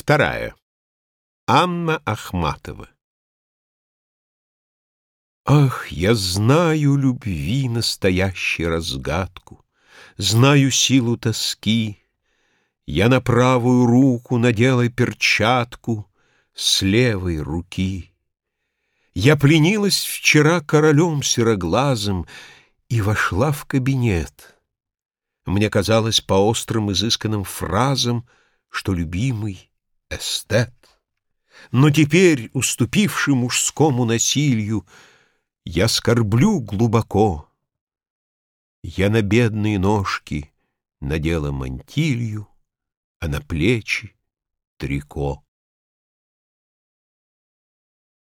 Вторая. Анна Ахматова. Ах, я знаю любви настоящей разгадку, Знаю силу тоски. Я на правую руку надела перчатку С левой руки. Я пленилась вчера королем сероглазым И вошла в кабинет. Мне казалось по острым изысканным фразам, Что любимый эстет. Но теперь, уступивший мужскому насилию, Я скорблю глубоко. Я на бедные ножки надела мантилью, А на плечи — трико.